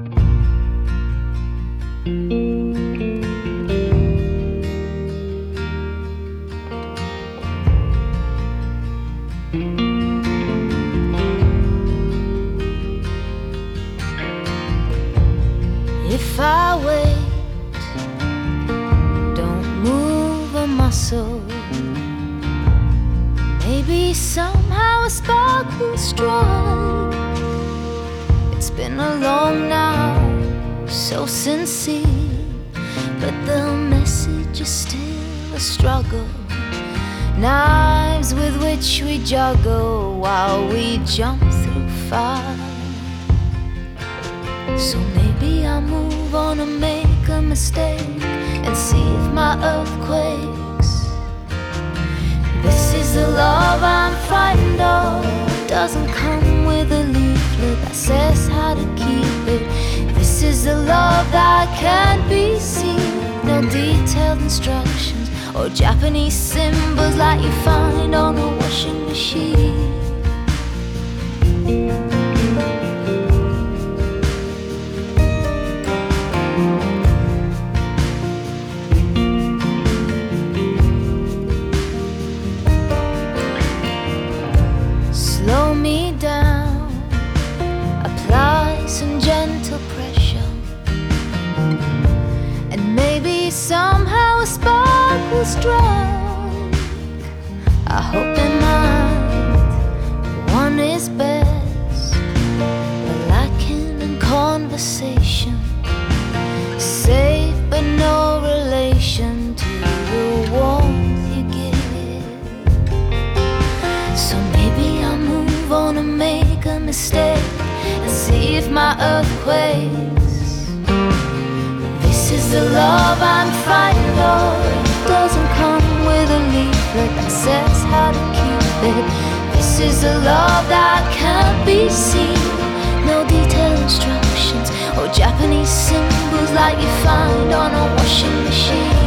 If I wait, don't move a muscle. Maybe somehow a spark will strike. It's been a long night, so sincere, but the message is still a struggle. Knives with which we juggle while we jump through fire. So maybe I'll move on and make a mistake and see if my earthquakes. This is the love I'm frightened of. Doesn't come with a leaflet that says how to that can't be seen. No detailed instructions or Japanese symbols like you find strike. I hope it might. One is best, but lacking in conversation, safe but no relation to the warmth you give. So maybe I'll move on and make a mistake and see if my earthquakes. This is the love This is a love that can't be seen. No detailed instructions or Japanese symbols like you find on a washing machine.